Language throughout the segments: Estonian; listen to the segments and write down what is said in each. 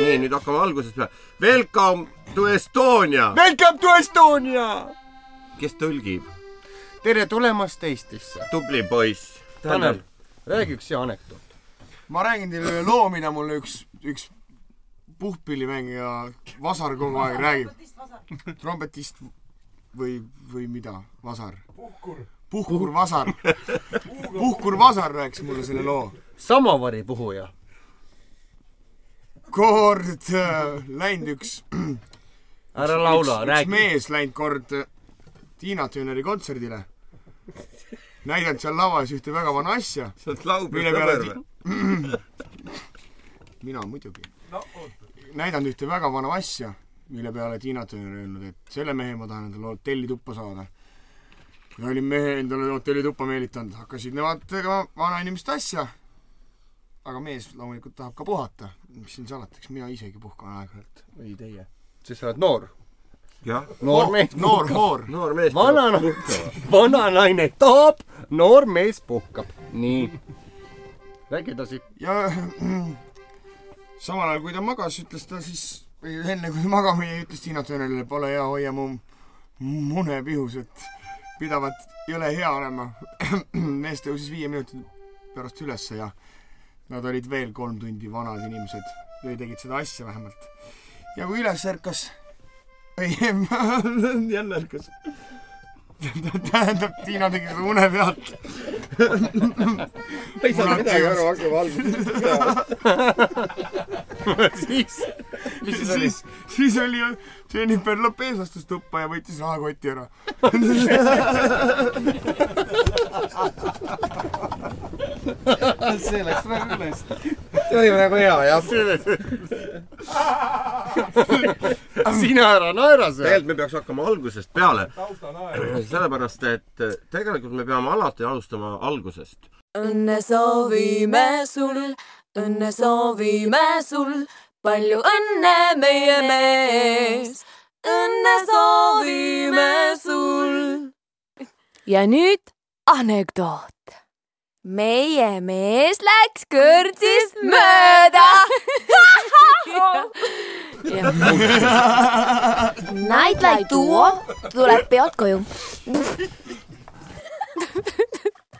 nii, nüüd hakkame algusest peale. Welcome to Estonia. Welcome to Estonia! kes tõlgib? tere tulemast Eestisse. tubli poiss. Tanel, räägi üks hea anekdoot. ma räägin teile ühe loo, mida mulle üks, üks puhkpillimängija Vasar kogu aeg räägib. trompetist või, või mida, Vasar? puhkur. puhkur Vasar. puhkur Vasar rääkis mulle selle loo. samavari puhuja. Kord äh, läinud üks, ära laula, üks räägi. mees läinud kord äh, Tiina Töneri kontserdile. näidanud seal lavas ühte väga vana asja, sa oled peale sõber või? mina muidugi no,. näidanud ühte väga vana asja, mille peale Tiina Turner öelnud, et selle mehe ma tahan endale hotellituppa saada. kui ta oli mehe endale hotellituppa meelitanud, hakkasid nemad tegema vanainimeste asja. Aga mees loomulikult tahab ka puhata. mis siin salata, eks mina isegi puhkan aeg-ajalt. või teie. sest sa oled noor. jah, noor mees noor hoor. noor mees. vana, vana naine tahab, noor mees puhkab. nii. räägi edasi. ja samal ajal, kui ta magas, ütles ta siis, või enne kui magama jäi, ütles Tiina Turnerile, pole hea, hoia mu mune pihus, et pidavat jõle hea olema. mees tõusis viie minuti pärast ülesse ja nad olid veel kolm tundi vanad inimesed või tegid seda asja vähemalt. ja kui üles ärkas, ei, jälle ärkas. tähendab, Tiina tegi seda une pealt. ei saanud midagi aru, hakkame algusest. siis, mis siis oli? siis, oli Jennifer Lopez astus tuppa ja võttis rahakoti ära. see läks väga ülest. see oli nagu hea jah. sina ära naera seal. tegelikult me peaks hakkama algusest peale. sellepärast, et tegelikult me peame alati alustama algusest. õnne soovime sul, õnne soovime sul, palju õnne, meie mees. õnne soovime sul. ja nüüd anekdoot. Meie mees läks kõrtsist mööda. Nightlight duo tuleb pealt koju.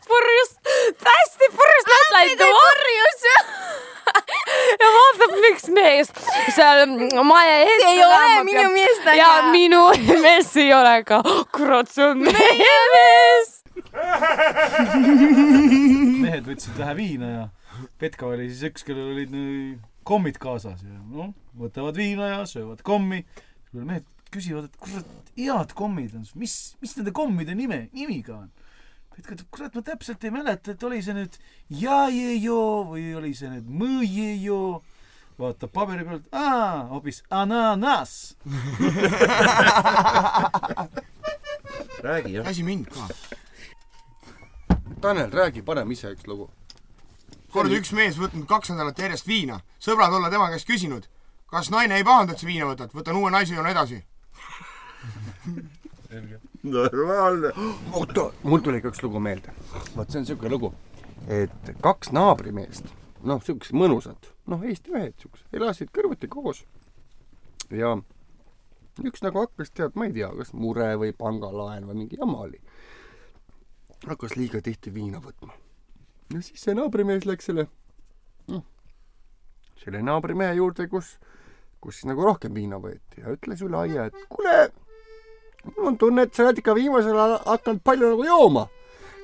purjus, täiesti purjus Nightlight duo. purjus ja vaatab üks mees seal maja ees. ei ole minu mees. ja minu mees ei ole ka. kurat, see on meie mees. mehed võtsid vähe viina ja Petka oli siis üks, kellel olid nii kommid kaasas ja noh, võtavad viina ja söövad kommi. mehed küsivad, et kurat, head kommid on, mis, mis nende kommide nime, nimiga on? Petka ütleb, kurat, ma täpselt ei mäleta, et oli see nüüd jajejo või oli see nüüd mõjejo. vaatab paberi pealt, aa, hoopis ananas. räägi jah. lasi mind ka. Tanel, räägi parem ise üks lugu. kord üks mees võtnud kaks nädalat järjest viina, sõbrad olla tema käest küsinud, kas naine ei pahanda, et sa viina võtad, võtan uue naise ja joon edasi. normaalne. oota, mul tuli ka üks lugu meelde. vot see on siuke lugu, et kaks naabrimeest, noh, siuksed mõnusad, noh, Eesti mehed siuksed, elasid kõrvuti koos. ja üks nagu hakkas, tead, ma ei tea, kas mure või pangalaen või mingi jama oli. Hakkas liiga tihti viina võtma. ja siis see naabrimees läks selle, noh, selle naabrimehe juurde, kus, kus siis nagu rohkem viina võeti ja ütles üle aia, et kuule, mul on tunne, et sa oled ikka viimasel ajal hakanud palju nagu jooma.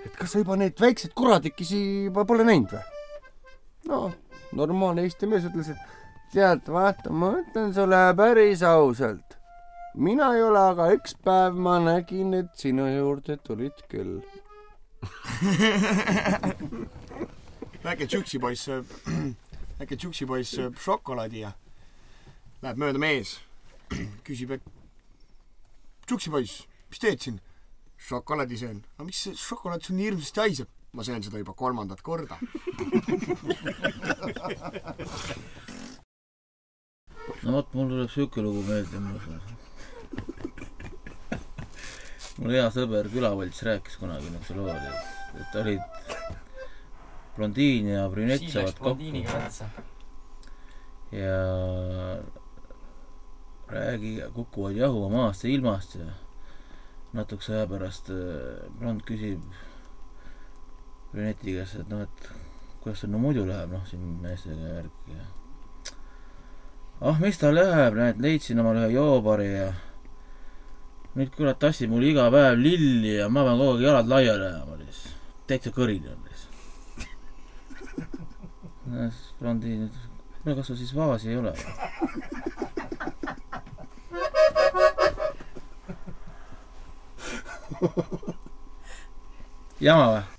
et kas sa juba neid väikseid kuradikesi juba pole näinud või? no normaalne Eesti mees ütles, et tead, vaata, ma ütlen sulle päris ausalt. mina ei ole, aga üks päev ma nägin, et sinu juurde tulid küll. Väike tšuksipoiss sööb, väike tšuksipoiss sööb šokolaadi ja läheb mööda mees, küsib, et tšuksipoiss, mis teed siin? šokolaadi söön. aga miks see šokolaad sul nii hirmsasti haiseb? ma söön seda juba kolmandat korda. no vot, mul tuleb siuke lugu meelde muuseas. Mul hea sõber külavalts rääkis kunagi niisuguse loo, et, et olid blondiin ja brünett saavad kokku. ja räägi kukuvad jahuma maast ja ilmast ja natukese aja pärast äh, Brand küsib Reneti käest, et noh, et kuidas sul no muidu läheb, noh, siin meestega värki ja ah, mis tal läheb, näed, leidsin omale ühe joopari ja nüüd kurat tassib mul iga päev lilli ja ma pean kogu aeg jalad laiali ajama siis. täitsa kõrini on siis. Brandi nüüd, kuule kas sul siis vaasi ei ole? jama või?